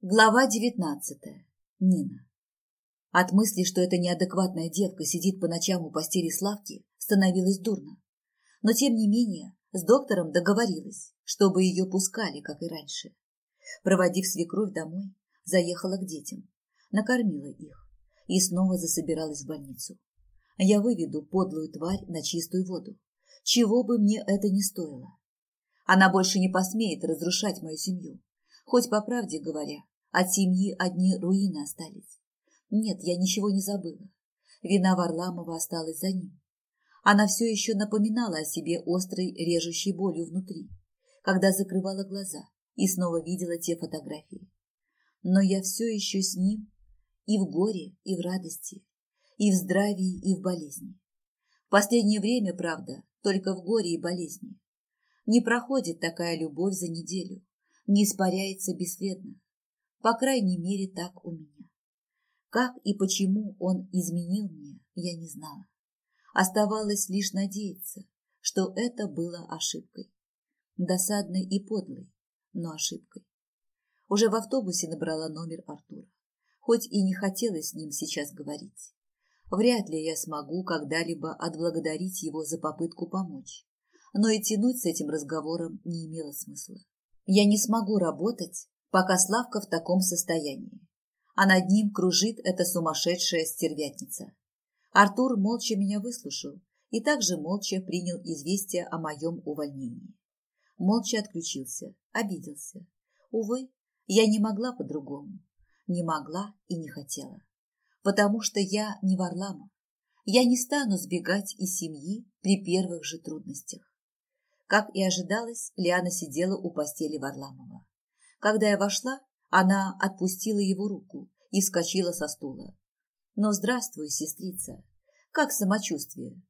Глава девятнадцатая. Нина. От мысли, что эта неадекватная девка сидит по ночам у постели Славки, становилось дурно. Но, тем не менее, с доктором договорилась, чтобы ее пускали, как и раньше. Проводив свекровь домой, заехала к детям, накормила их и снова засобиралась в больницу. Я выведу подлую тварь на чистую воду, чего бы мне это ни стоило. Она больше не посмеет разрушать мою семью Хоть, по правде говоря, от семьи одни руины остались. Нет, я ничего не забыла. Вина Варламова осталась за ним. Она все еще напоминала о себе острой, режущей болью внутри, когда закрывала глаза и снова видела те фотографии. Но я все еще с ним и в горе, и в радости, и в здравии, и в болезни. В последнее время, правда, только в горе и болезни. Не проходит такая любовь за неделю, не испаряется бесследно. По крайней мере, так у меня. Как и почему он изменил мне, я не знала. Оставалось лишь надеяться, что это было ошибкой. Досадной и подлой, но ошибкой. Уже в автобусе набрала номер Артура, хоть и не хотелось с ним сейчас говорить. Вряд ли я смогу когда-либо отблагодарить его за попытку помочь, но и тянуть с этим разговором не имело смысла. Я не смогу работать, пока Славка в таком состоянии. А над ним кружит эта сумасшедшая стервятница. Артур молча меня выслушал и также молча принял известие о моем увольнении. Молча отключился, обиделся. Увы, я не могла по-другому. Не могла и не хотела. Потому что я не Варламов. Я не стану сбегать из семьи при первых же трудностях. Как и ожидалось, Лиана сидела у постели Варламова. Когда я вошла, она отпустила его руку и вскочила со стула. «Ну, здравствуй, сестрица! Как самочувствие?»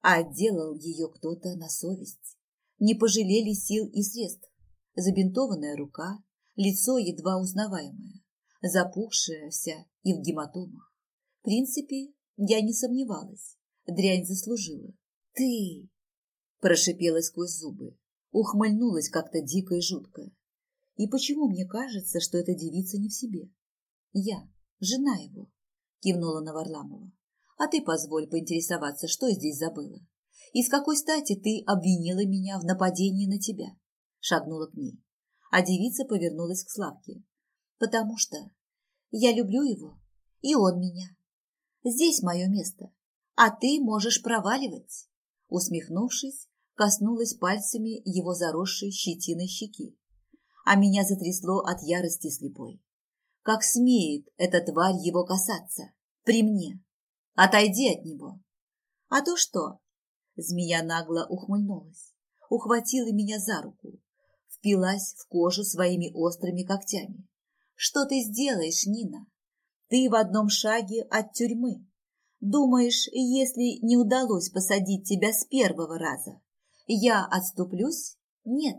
Отделал ее кто-то на совесть. Не пожалели сил и средств. Забинтованная рука, лицо едва узнаваемое, запухшая вся и в гематомах. В принципе, я не сомневалась. Дрянь заслужила. «Ты!» прошипела сквозь зубы, ухмыльнулась как-то дико и жутко. И почему мне кажется, что эта девица не в себе? Я, жена его, кивнула на Варламова. А ты позволь поинтересоваться, что здесь забыла. И с какой стати ты обвинила меня в нападении на тебя? Шагнула к ней. А девица повернулась к Славке. Потому что я люблю его, и он меня. Здесь мое место, а ты можешь проваливать. Усмехнувшись, коснулась пальцами его заросшей щетиной щеки, а меня затрясло от ярости слепой. Как смеет эта тварь его касаться? При мне. Отойди от него. А то что? Змея нагло ухмыльнулась, ухватила меня за руку, впилась в кожу своими острыми когтями. Что ты сделаешь, Нина? Ты в одном шаге от тюрьмы. Думаешь, если не удалось посадить тебя с первого раза, я отступлюсь? Нет,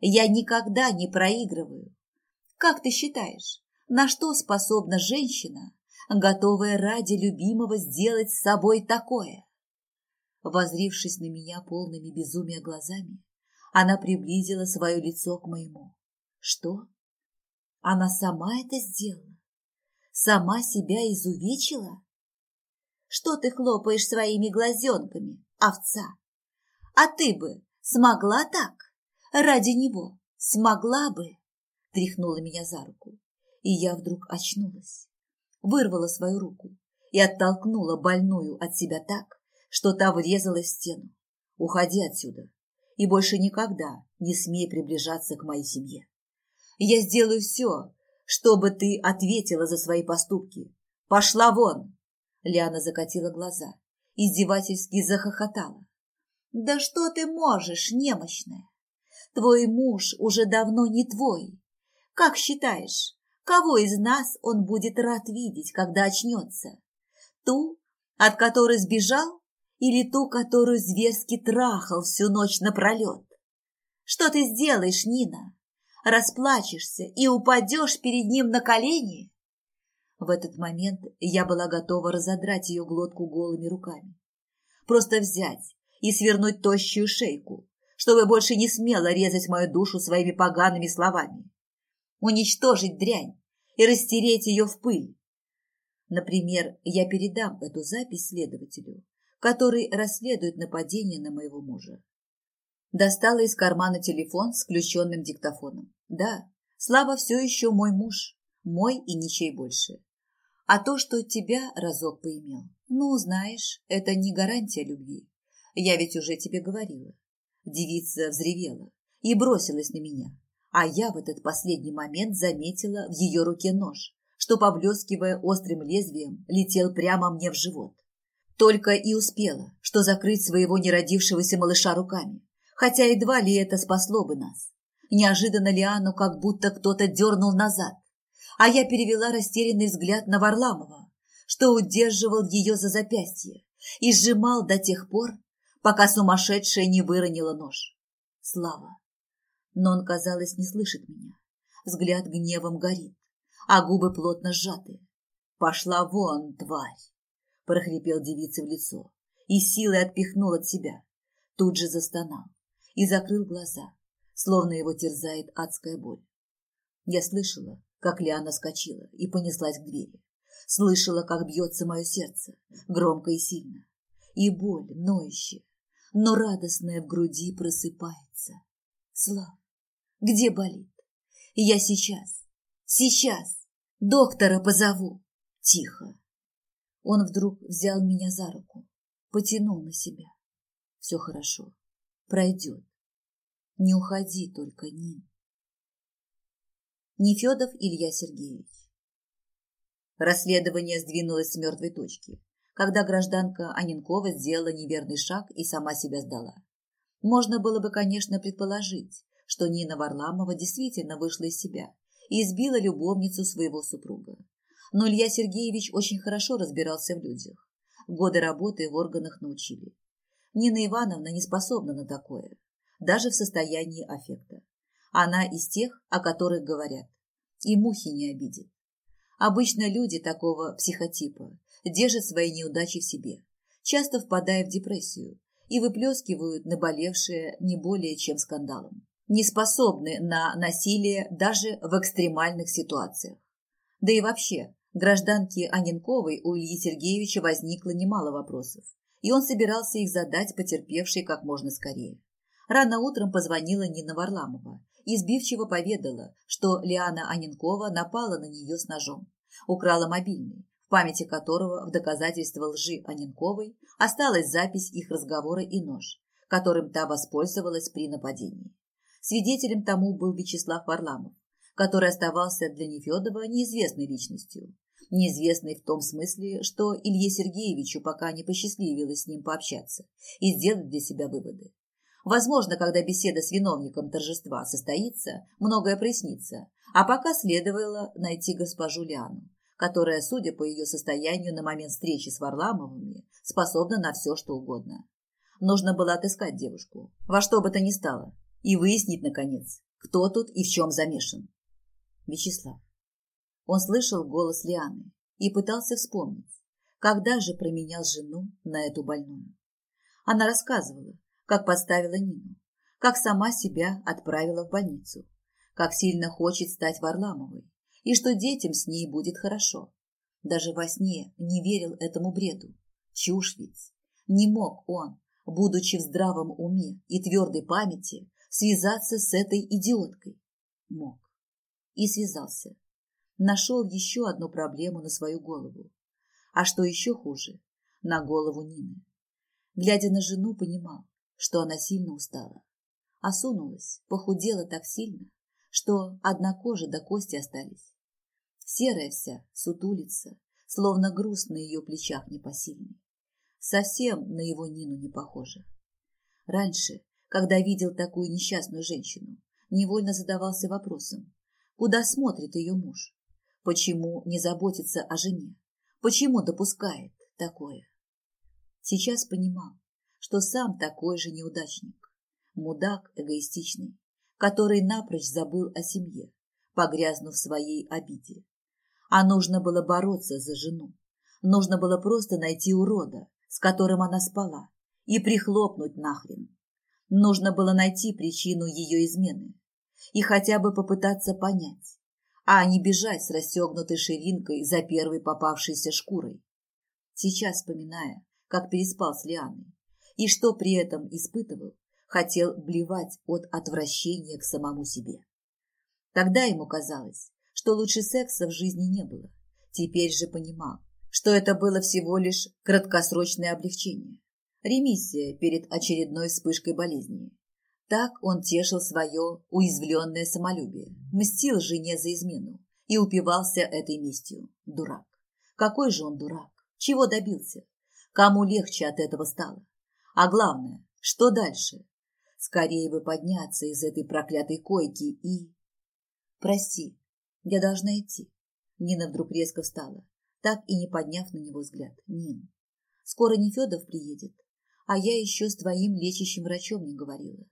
я никогда не проигрываю. Как ты считаешь, на что способна женщина, готовая ради любимого сделать с собой такое? Возрившись на меня полными безумия глазами, она приблизила свое лицо к моему. Что? Она сама это сделала? Сама себя изувечила? Что ты хлопаешь своими глазенками, овца? А ты бы смогла так? Ради него смогла бы?» Тряхнула меня за руку, и я вдруг очнулась. Вырвала свою руку и оттолкнула больную от себя так, что та врезалась в стену. «Уходи отсюда и больше никогда не смей приближаться к моей семье. Я сделаю все, чтобы ты ответила за свои поступки. Пошла вон!» Лиана закатила глаза, издевательски захохотала. Да что ты можешь, немощная? Твой муж уже давно не твой. Как считаешь, кого из нас он будет рад видеть, когда очнется? Ту, от которой сбежал, или ту, которую зверски трахал всю ночь напролет? Что ты сделаешь, Нина? Расплачешься и упадешь перед ним на колени? В этот момент я была готова разодрать ее глотку голыми руками. Просто взять и свернуть тощую шейку, чтобы больше не смело резать мою душу своими погаными словами. уничтожить дрянь и растереть ее в пыль. Например, я передам эту запись следователю, который расследует нападение на моего мужа. Достала из кармана телефон с включенным диктофоном. Да, Слава все еще мой муж, мой и ничей больше. А то, что тебя разок поимел, ну, знаешь, это не гарантия любви. Я ведь уже тебе говорила. Девица взревела и бросилась на меня, а я в этот последний момент заметила в ее руке нож, что, поблескивая острым лезвием, летел прямо мне в живот. Только и успела, что закрыть своего неродившегося малыша руками, хотя едва ли это спасло бы нас. Неожиданно Лиану как будто кто-то дернул назад, а я перевела растерянный взгляд на Варламова, что удерживал ее за запястье и сжимал до тех пор, пока сумасшедшая не выронила нож. Слава. Но он, казалось, не слышит меня. Взгляд гневом горит, а губы плотно сжаты. «Пошла вон, тварь!» – прохрипел девице в лицо и силой отпихнул от себя. Тут же застонал и закрыл глаза, словно его терзает адская боль. Я слышала, как Лиана скочила и понеслась к двери. Слышала, как бьется мое сердце, громко и сильно. И боль, ноющая, но радостная в груди просыпается. Слав, где болит? Я сейчас, сейчас, доктора позову. Тихо. Он вдруг взял меня за руку, потянул на себя. Все хорошо, пройдет. Не уходи только, Нин. Нефедов Илья Сергеевич. Расследование сдвинулось с мертвой точки, когда гражданка Анинкова сделала неверный шаг и сама себя сдала. Можно было бы, конечно, предположить, что Нина Варламова действительно вышла из себя и избила любовницу своего супруга. Но Илья Сергеевич очень хорошо разбирался в людях. Годы работы в органах научили. Нина Ивановна не способна на такое, даже в состоянии аффекта. Она из тех, о которых говорят. И мухи не обидит. Обычно люди такого психотипа держат свои неудачи в себе, часто впадая в депрессию и выплескивают наболевшее не более чем скандалом. Не способны на насилие даже в экстремальных ситуациях. Да и вообще, гражданке Аненковой у Ильи Сергеевича возникло немало вопросов, и он собирался их задать потерпевшей как можно скорее. Рано утром позвонила Нина Варламова и сбивчиво поведала, что Лиана Аненкова напала на нее с ножом, украла мобильный, памяти которого в доказательство лжи Аненковой осталась запись их разговора и нож, которым та воспользовалась при нападении. Свидетелем тому был Вячеслав Варламов, который оставался для Нефедова неизвестной личностью. Неизвестной в том смысле, что Илье Сергеевичу пока не посчастливилось с ним пообщаться и сделать для себя выводы. Возможно, когда беседа с виновником торжества состоится, многое прояснится, а пока следовало найти госпожу Лиану, которая, судя по ее состоянию на момент встречи с Варламовыми, способна на все, что угодно. Нужно было отыскать девушку, во что бы то ни стало, и выяснить, наконец, кто тут и в чем замешан. Вячеслав. Он слышал голос Лианы и пытался вспомнить, когда же променял жену на эту больную. Она рассказывала, как подставила Нину, как сама себя отправила в больницу, как сильно хочет стать Варламовой и что детям с ней будет хорошо. Даже во сне не верил этому бреду. Чушь ведь. Не мог он, будучи в здравом уме и твердой памяти, связаться с этой идиоткой. Мог. И связался. Нашел еще одну проблему на свою голову. А что еще хуже, на голову Нины. Глядя на жену, понимал, что она сильно устала. Осунулась, похудела так сильно, что одна кожа до кости остались. Серая вся, сутулица, словно груз на ее плечах непосильный. Совсем на его Нину не похожа. Раньше, когда видел такую несчастную женщину, невольно задавался вопросом, куда смотрит ее муж, почему не заботится о жене, почему допускает такое. Сейчас понимал, что сам такой же неудачник. Мудак эгоистичный, который напрочь забыл о семье, погрязнув в своей обиде. А нужно было бороться за жену. Нужно было просто найти урода, с которым она спала, и прихлопнуть нахрен. Нужно было найти причину ее измены и хотя бы попытаться понять, а не бежать с расстегнутой ширинкой за первой попавшейся шкурой. Сейчас, вспоминая, как переспал с Лианой, и что при этом испытывал, хотел блевать от отвращения к самому себе. Тогда ему казалось, что лучше секса в жизни не было. Теперь же понимал, что это было всего лишь краткосрочное облегчение. Ремиссия перед очередной вспышкой болезни. Так он тешил свое уязвленное самолюбие, мстил жене за измену и упивался этой местью. Дурак. Какой же он дурак? Чего добился? Кому легче от этого стало? А главное, что дальше? Скорее бы подняться из этой проклятой койки и... Прости, я должна идти. Нина вдруг резко встала, так и не подняв на него взгляд. Нин, скоро не Федов приедет, а я еще с твоим лечащим врачом не говорила.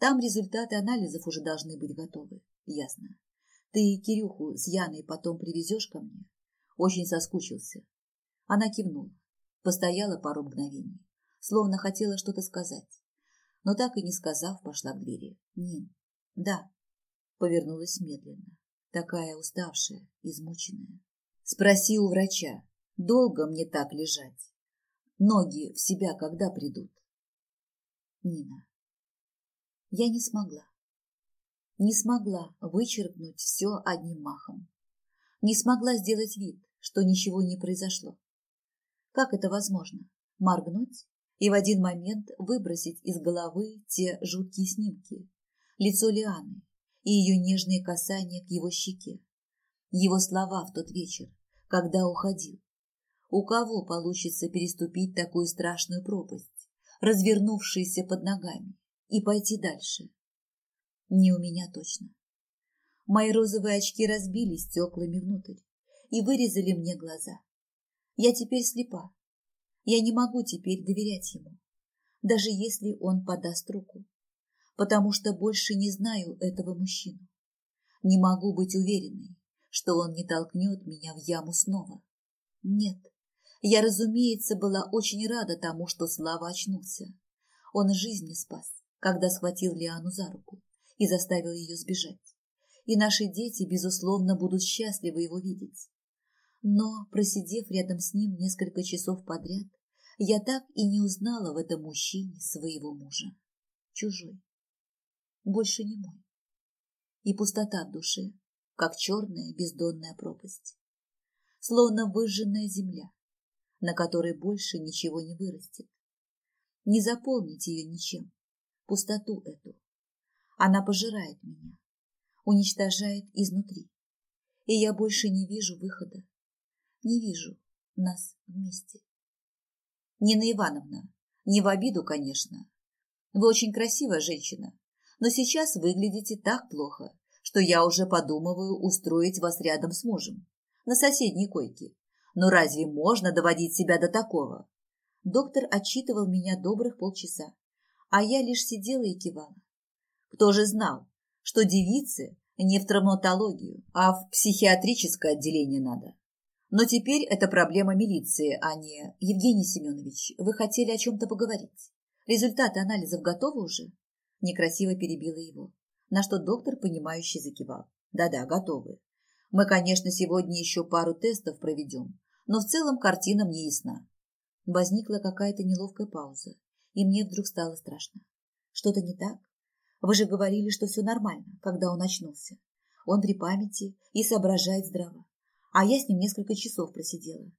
Там результаты анализов уже должны быть готовы. Ясно. Ты Кирюху с Яной потом привезешь ко мне? Очень соскучился. Она кивнула, постояла пару мгновений, словно хотела что-то сказать, но так и не сказав, пошла к двери. Нин, да, повернулась медленно, такая уставшая, измученная. Спроси у врача, долго мне так лежать? Ноги в себя когда придут? Нина. Я не смогла. Не смогла вычеркнуть все одним махом. Не смогла сделать вид, что ничего не произошло. Как это возможно? Моргнуть и в один момент выбросить из головы те жуткие снимки. Лицо Лианы и ее нежные касания к его щеке. Его слова в тот вечер, когда уходил. У кого получится переступить такую страшную пропасть, развернувшуюся под ногами, и пойти дальше? Не у меня точно. Мои розовые очки разбились стеклами внутрь и вырезали мне глаза. Я теперь слепа. Я не могу теперь доверять ему, даже если он подаст руку, потому что больше не знаю этого мужчину. Не могу быть уверенной, что он не толкнет меня в яму снова. Нет, я, разумеется, была очень рада тому, что Слава очнулся. Он жизни спас, когда схватил Лиану за руку и заставил ее сбежать. И наши дети, безусловно, будут счастливы его видеть. Но, просидев рядом с ним несколько часов подряд, я так и не узнала в этом мужчине своего мужа. Чужой. Больше не мой. И пустота в душе, как черная бездонная пропасть. Словно выжженная земля, на которой больше ничего не вырастет. Не заполнить ее ничем, пустоту эту. Она пожирает меня, уничтожает изнутри, и я больше не вижу выхода, не вижу нас вместе. Нина Ивановна, не в обиду, конечно. Вы очень красивая женщина, но сейчас выглядите так плохо, что я уже подумываю устроить вас рядом с мужем, на соседней койке, но разве можно доводить себя до такого? Доктор отчитывал меня добрых полчаса, а я лишь сидела и кивала. Кто же знал, что девице не в травматологию, а в психиатрическое отделение надо? Но теперь это проблема милиции, а не... Евгений Семенович, вы хотели о чем-то поговорить. Результаты анализов готовы уже? Некрасиво перебила его, на что доктор, понимающий, закивал. Да-да, готовы. Мы, конечно, сегодня еще пару тестов проведем, но в целом картина мне ясна. Возникла какая-то неловкая пауза, и мне вдруг стало страшно. Что-то не так? Вы же говорили, что все нормально, когда он очнулся. Он при памяти и соображает здраво. А я с ним несколько часов просидела.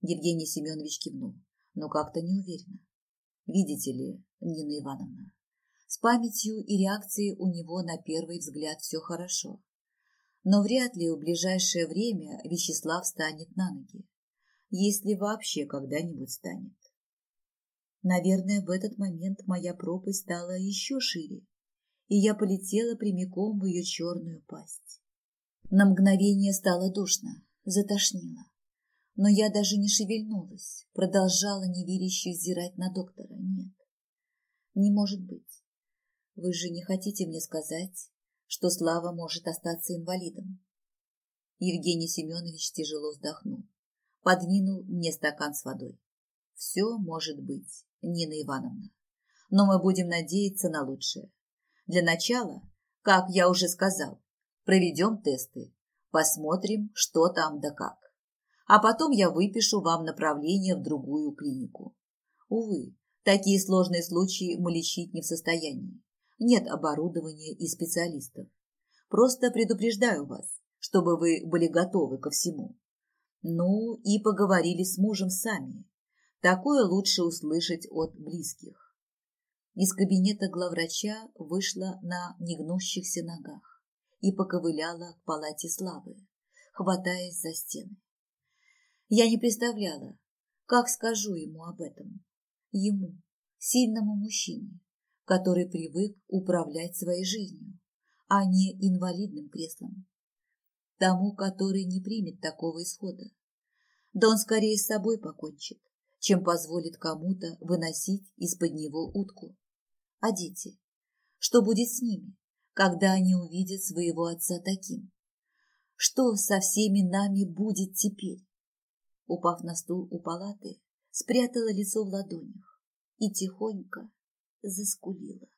Евгений Семенович кивнул, но как-то неуверенно. Видите ли, Нина Ивановна, с памятью и реакцией у него на первый взгляд все хорошо. Но вряд ли в ближайшее время Вячеслав станет на ноги если вообще когда-нибудь станет. Наверное, в этот момент моя пропасть стала еще шире, и я полетела прямиком в ее черную пасть. На мгновение стало душно, затошнило. Но я даже не шевельнулась, продолжала неверяще взирать на доктора. Нет, не может быть. Вы же не хотите мне сказать, что Слава может остаться инвалидом? Евгений Семенович тяжело вздохнул подвинул мне стакан с водой. Все может быть, Нина Ивановна. Но мы будем надеяться на лучшее. Для начала, как я уже сказал, проведем тесты. Посмотрим, что там да как. А потом я выпишу вам направление в другую клинику. Увы, такие сложные случаи мы лечить не в состоянии. Нет оборудования и специалистов. Просто предупреждаю вас, чтобы вы были готовы ко всему. Ну и поговорили с мужем сами. Такое лучше услышать от близких. Из кабинета главврача вышла на негнущихся ногах и поковыляла к палате славы, хватаясь за стены. Я не представляла, как скажу ему об этом. Ему, сильному мужчине, который привык управлять своей жизнью, а не инвалидным креслом. Тому, который не примет такого исхода. Да он скорее с собой покончит, чем позволит кому-то выносить из-под него утку. А дети? Что будет с ними, когда они увидят своего отца таким? Что со всеми нами будет теперь? Упав на стул у палаты, спрятала лицо в ладонях и тихонько заскулила.